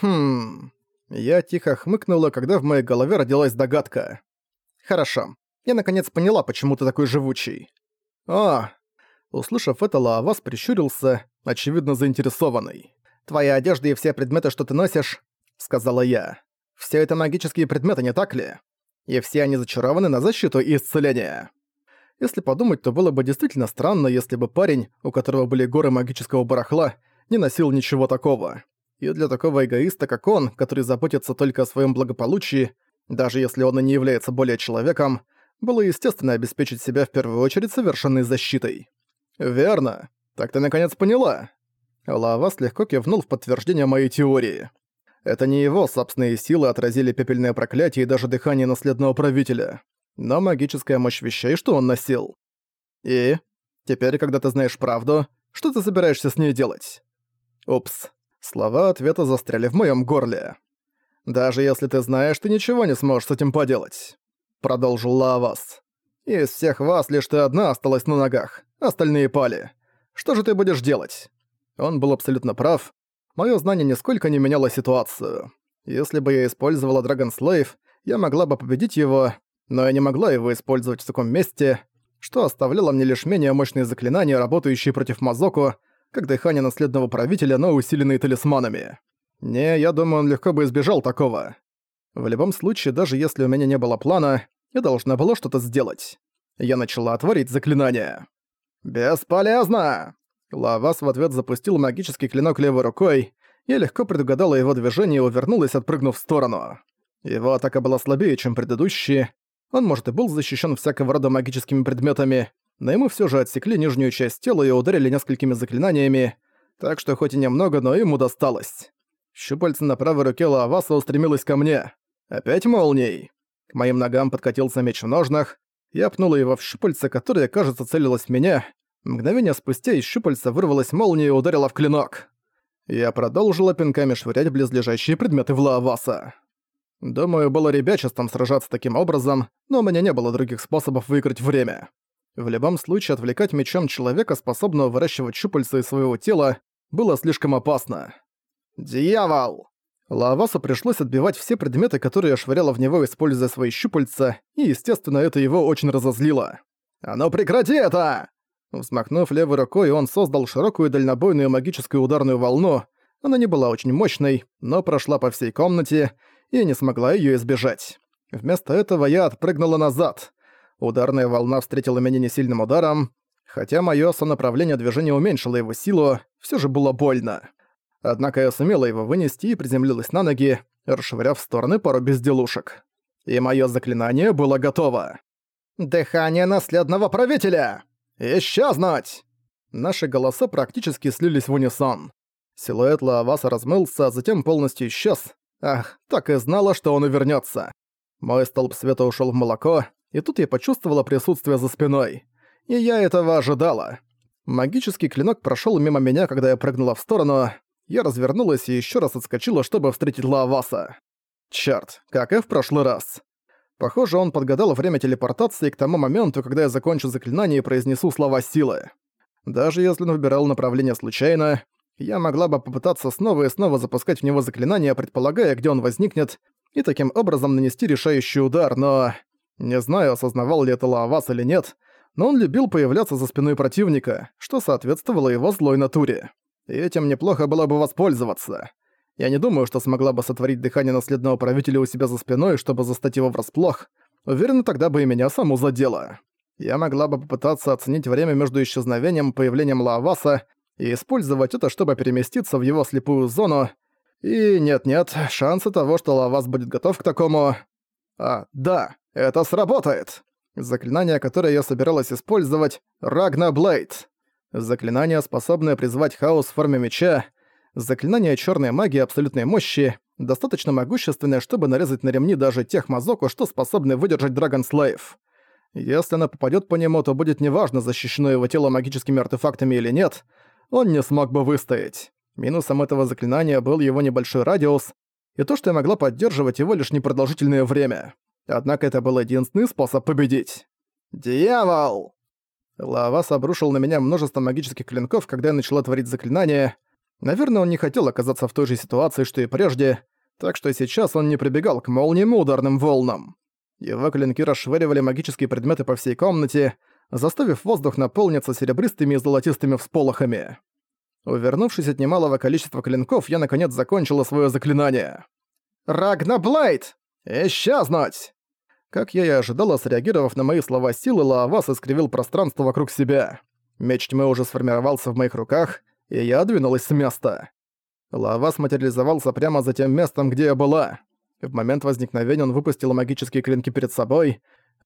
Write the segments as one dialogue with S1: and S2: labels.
S1: Хм... Я тихо хмыкнула, когда в моей голове родилась догадка. Хорошо. Я наконец поняла, почему ты такой живучий. А, Услышав это, Лаавас прищурился, очевидно заинтересованный. «Твоя одежда и все предметы, что ты носишь», — сказала я. «Все это магические предметы, не так ли? И все они зачарованы на защиту и исцеление». Если подумать, то было бы действительно странно, если бы парень, у которого были горы магического барахла, не носил ничего такого. И для такого эгоиста, как он, который заботится только о своем благополучии, даже если он и не является более человеком, было естественно обеспечить себя в первую очередь совершенной защитой. «Верно. Так ты наконец поняла». Лавас легко кивнул в подтверждение моей теории. Это не его собственные силы отразили пепельное проклятие и даже дыхание наследного правителя, но магическая мощь вещей, что он носил. И? Теперь, когда ты знаешь правду, что ты собираешься с ней делать? Упс. Слова ответа застряли в моем горле. «Даже если ты знаешь, ты ничего не сможешь с этим поделать», — продолжил Лавас. «Из всех вас лишь ты одна осталась на ногах. Остальные пали. Что же ты будешь делать? Он был абсолютно прав. Моё знание нисколько не меняло ситуацию. Если бы я использовала Dragon Slave, я могла бы победить его, но я не могла его использовать в таком месте, что оставляло мне лишь менее мощные заклинания, работающие против Мазоку, как дыхание наследного правителя, но усиленные талисманами. Не, я думаю, он легко бы избежал такого. В любом случае, даже если у меня не было плана, я должна была что-то сделать. Я начала творить заклинания. «Бесполезно!» Лавас в ответ запустил магический клинок левой рукой. Я легко предугадала его движение и увернулась, отпрыгнув в сторону. Его атака была слабее, чем предыдущие. Он, может, и был защищен всякого рода магическими предметами, но ему все же отсекли нижнюю часть тела и ударили несколькими заклинаниями, так что хоть и немного, но ему досталось. Щупальце на правой руке Лаваса устремилось ко мне. Опять молнией. К моим ногам подкатился меч в ножнах, я пнула его в щупальце, которое, кажется, целилось в меня. Мгновение спустя из щупальца вырвалась молния и ударила в клинок. Я продолжила пинками швырять близлежащие предметы в Лааваса. Думаю, было ребячеством сражаться таким образом, но у меня не было других способов выиграть время. В любом случае, отвлекать мечом человека, способного выращивать щупальца из своего тела, было слишком опасно. «Дьявол!» Лавасу пришлось отбивать все предметы, которые я швыряла в него, используя свои щупальца, и, естественно, это его очень разозлило. «А ну прекрати это!» Взмахнув левой рукой, он создал широкую дальнобойную магическую ударную волну. Она не была очень мощной, но прошла по всей комнате и не смогла её избежать. Вместо этого я отпрыгнула назад. Ударная волна встретила меня несильным ударом. Хотя моё сонаправление движения уменьшило его силу, всё же было больно. Однако я сумела его вынести и приземлилась на ноги, расшвыряв в стороны пару безделушек. И моё заклинание было готово. «Дыхание наследного правителя! Исчезнуть!» Наши голоса практически слились в унисон. Силуэт Лааваса размылся, а затем полностью исчез. Ах, так и знала, что он увернется. Мой столб света ушел в молоко, и тут я почувствовала присутствие за спиной. И я этого ожидала. Магический клинок прошел мимо меня, когда я прыгнула в сторону. Я развернулась и еще раз отскочила, чтобы встретить Лаваса. Чёрт, как и в прошлый раз. Похоже, он подгадал время телепортации к тому моменту, когда я закончу заклинание и произнесу слова силы. Даже если он выбирал направление случайно, я могла бы попытаться снова и снова запускать в него заклинание, предполагая, где он возникнет, и таким образом нанести решающий удар, но... Не знаю, осознавал ли это Лавас или нет, но он любил появляться за спиной противника, что соответствовало его злой натуре и этим неплохо было бы воспользоваться. Я не думаю, что смогла бы сотворить дыхание наследного правителя у себя за спиной, чтобы застать его врасплох. Уверена, тогда бы и меня саму задело. Я могла бы попытаться оценить время между исчезновением и появлением Лааваса и использовать это, чтобы переместиться в его слепую зону. И нет-нет, шансы того, что Лаавас будет готов к такому... А, да, это сработает! Заклинание, которое я собиралась использовать — Рагна Блейд. Заклинание, способное призвать хаос в форме меча. Заклинание черной магии абсолютной мощи, достаточно могущественное, чтобы нарезать на ремни даже тех мазоку, что способны выдержать Драгон Слейв. Если она попадет по нему, то будет неважно, защищено его тело магическими артефактами или нет, он не смог бы выстоять. Минусом этого заклинания был его небольшой радиус, и то, что я могла поддерживать его лишь непродолжительное время. Однако это был единственный способ победить. «Дьявол!» Лавас обрушил на меня множество магических клинков, когда я начала творить заклинание. Наверное, он не хотел оказаться в той же ситуации, что и прежде, так что сейчас он не прибегал к молниям и ударным волнам. Его клинки расшвыривали магические предметы по всей комнате, заставив воздух наполниться серебристыми и золотистыми всполохами. Увернувшись от немалого количества клинков, я наконец закончила свое заклинание. «Рагнаблайд! Исчезнуть!» Как я и ожидала, среагировав на мои слова силы, Лаавас искривил пространство вокруг себя. Меч тьмы уже сформировался в моих руках, и я двинулась с места. Лавас материализовался прямо за тем местом, где я была. В момент возникновения он выпустил магические клинки перед собой,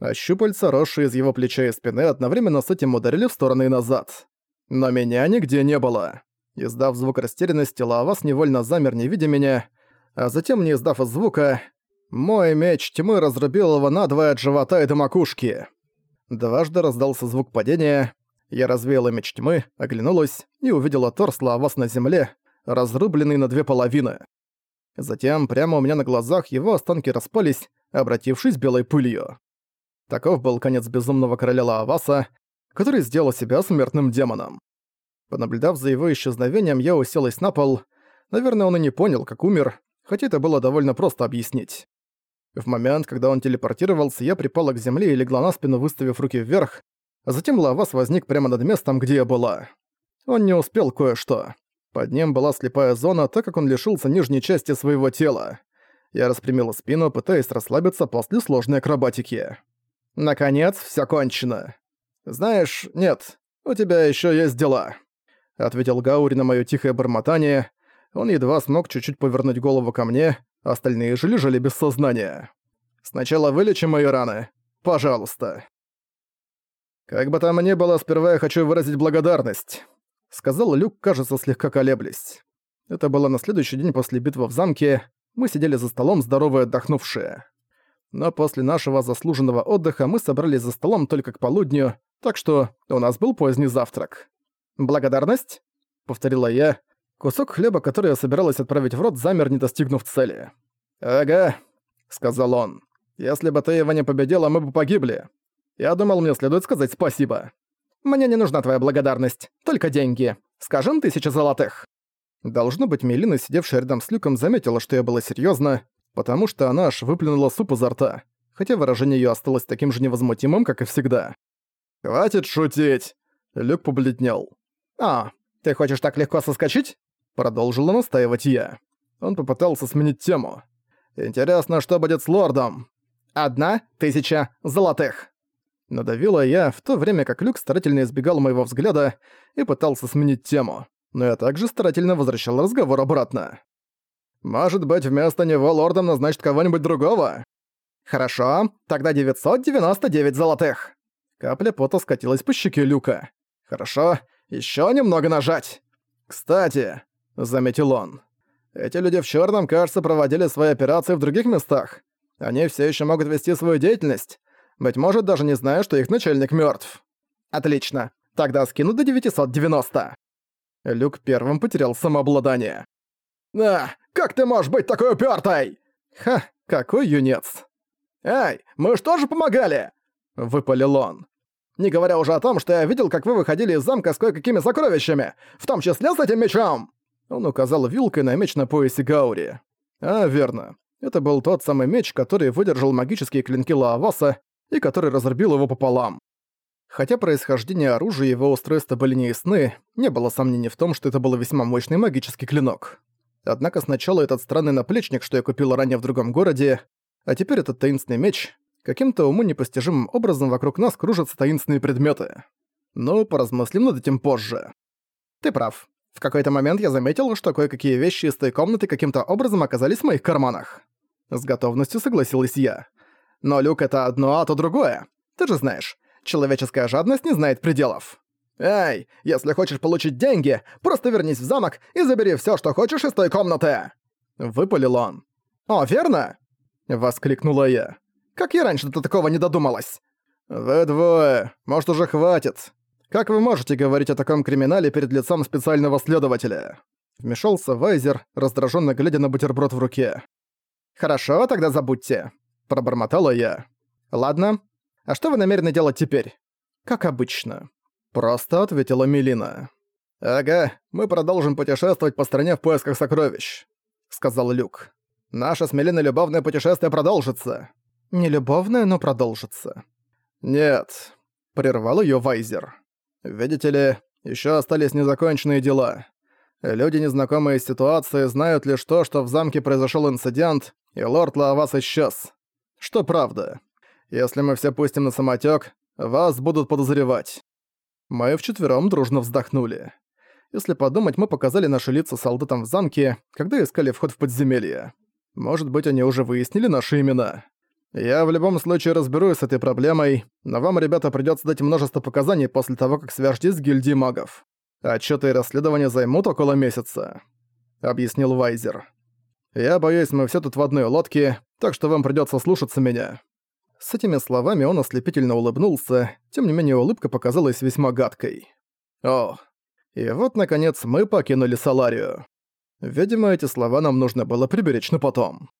S1: а щупальца, росшие из его плеча и спины, одновременно с этим ударили в стороны и назад. Но меня нигде не было. Издав звук растерянности, Лавас невольно замер, не видя меня, а затем, не издав звука, мой меч тьмы разрубил его надвое от живота и до макушки. Дважды раздался звук падения, я развеяла меч тьмы, оглянулась и увидела торс Лаавас на земле, разрубленный на две половины. Затем прямо у меня на глазах его останки распались, обратившись белой пылью. Таков был конец безумного короля Лааваса, который сделал себя смертным демоном. Понаблюдав за его исчезновением, я уселась на пол. Наверное, он и не понял, как умер, хотя это было довольно просто объяснить. В момент, когда он телепортировался, я припала к земле и легла на спину, выставив руки вверх, а затем Лавас возник прямо над местом, где я была. Он не успел кое-что. Под ним была слепая зона, так как он лишился нижней части своего тела. Я распрямила спину, пытаясь расслабиться после сложной акробатики. «Наконец, всё кончено. Знаешь, нет, у тебя ещё есть дела», — ответил Гаури на моё тихое бормотание. Он едва смог чуть-чуть повернуть голову ко мне, остальные же лежали без сознания. «Сначала вылечи мои раны. Пожалуйста». «Как бы там ни было, сперва я хочу выразить благодарность», — сказал Люк, кажется, слегка колеблясь. Это было на следующий день после битвы в замке, мы сидели за столом, здоровые отдохнувшие. Но после нашего заслуженного отдыха мы собрались за столом только к полудню, так что у нас был поздний завтрак. «Благодарность?» — повторила я. Кусок хлеба, который я собиралась отправить в рот, замер, не достигнув цели. «Ага», — сказал он. «Если бы ты его не победила, мы бы погибли. Я думал, мне следует сказать спасибо. Мне не нужна твоя благодарность, только деньги. Скажем, тысяча золотых». Должно быть, Мелина, сидевшая рядом с Люком, заметила, что я была серьёзна, потому что она аж выплюнула суп изо рта, хотя выражение её осталось таким же невозмутимым, как и всегда. «Хватит шутить!» Люк побледнел. «А, ты хочешь так легко соскочить?» Продолжила настаивать я. Он попытался сменить тему. «Интересно, что будет с лордом?» «Одна тысяча золотых!» Надавила я, в то время как Люк старательно избегал моего взгляда и пытался сменить тему. Но я также старательно возвращал разговор обратно. «Может быть, вместо него лордом назначит кого-нибудь другого?» «Хорошо, тогда 999 золотых!» Капля пота скатилась по щеке Люка. «Хорошо, еще немного нажать!» «Кстати», — заметил он, — «эти люди в черном, кажется, проводили свои операции в других местах. Они все еще могут вести свою деятельность, быть может, даже не зная, что их начальник мертв. Отлично. Тогда скину до 990. Люк первым потерял самообладание. «А, как ты можешь быть такой упёртой?» «Ха, какой юнец!» «Эй, мы ж тоже помогали!» — выпалил он. «Не говоря уже о том, что я видел, как вы выходили из замка с кое-какими сокровищами, в том числе с этим мечом!» Он указал вилкой на меч на поясе Гаури. «А, верно. Это был тот самый меч, который выдержал магические клинки Лааваса и который разрубил его пополам. Хотя происхождение оружия и его устройства были неясны, не было сомнений в том, что это был весьма мощный магический клинок. Однако сначала этот странный наплечник, что я купил ранее в другом городе, а теперь этот таинственный меч, каким-то уму непостижимым образом вокруг нас кружатся таинственные предметы. Но поразмыслим над этим позже. Ты прав. В какой-то момент я заметил, что кое-какие вещи из той комнаты каким-то образом оказались в моих карманах. С готовностью согласилась я. Но люк — это одно, а то другое. Ты же знаешь, человеческая жадность не знает пределов. Эй, если хочешь получить деньги, просто вернись в замок и забери всё, что хочешь из той комнаты!» Выпалил он. «О, верно?» Воскликнула я. «Как я раньше до такого не додумалась?» «Вы двое. Может, уже хватит. Как вы можете говорить о таком криминале перед лицом специального следователя?» Вмешался Вайзер, раздражённо глядя на бутерброд в руке. «Хорошо, тогда забудьте пробормотала я. «Ладно. А что вы намерены делать теперь?» «Как обычно», — просто ответила Мелина. «Ага, мы продолжим путешествовать по стране в поисках сокровищ», — сказал Люк. «Наше с Мелиной любовное путешествие продолжится». «Не любовное, но продолжится». «Нет», — прервал её Вайзер. «Видите ли, ещё остались незаконченные дела. Люди, незнакомые с ситуацией, знают лишь то, что в замке произошёл инцидент, и лорд Лаавас исчез. Что правда. Если мы все пустим на самотек, вас будут подозревать». Мы вчетвером дружно вздохнули. Если подумать, мы показали наши лица солдатам в замке, когда искали вход в подземелье. Может быть, они уже выяснили наши имена. Я в любом случае разберусь с этой проблемой, но вам, ребята, придётся дать множество показаний после того, как свяжетесь с гильдией магов. Отчёты и расследования займут около месяца», — объяснил Вайзер. «Я боюсь, мы все тут в одной лодке, так что вам придётся слушаться меня». С этими словами он ослепительно улыбнулся, тем не менее улыбка показалась весьма гадкой. «О, и вот, наконец, мы покинули Саларию. Видимо, эти слова нам нужно было приберечь на потом.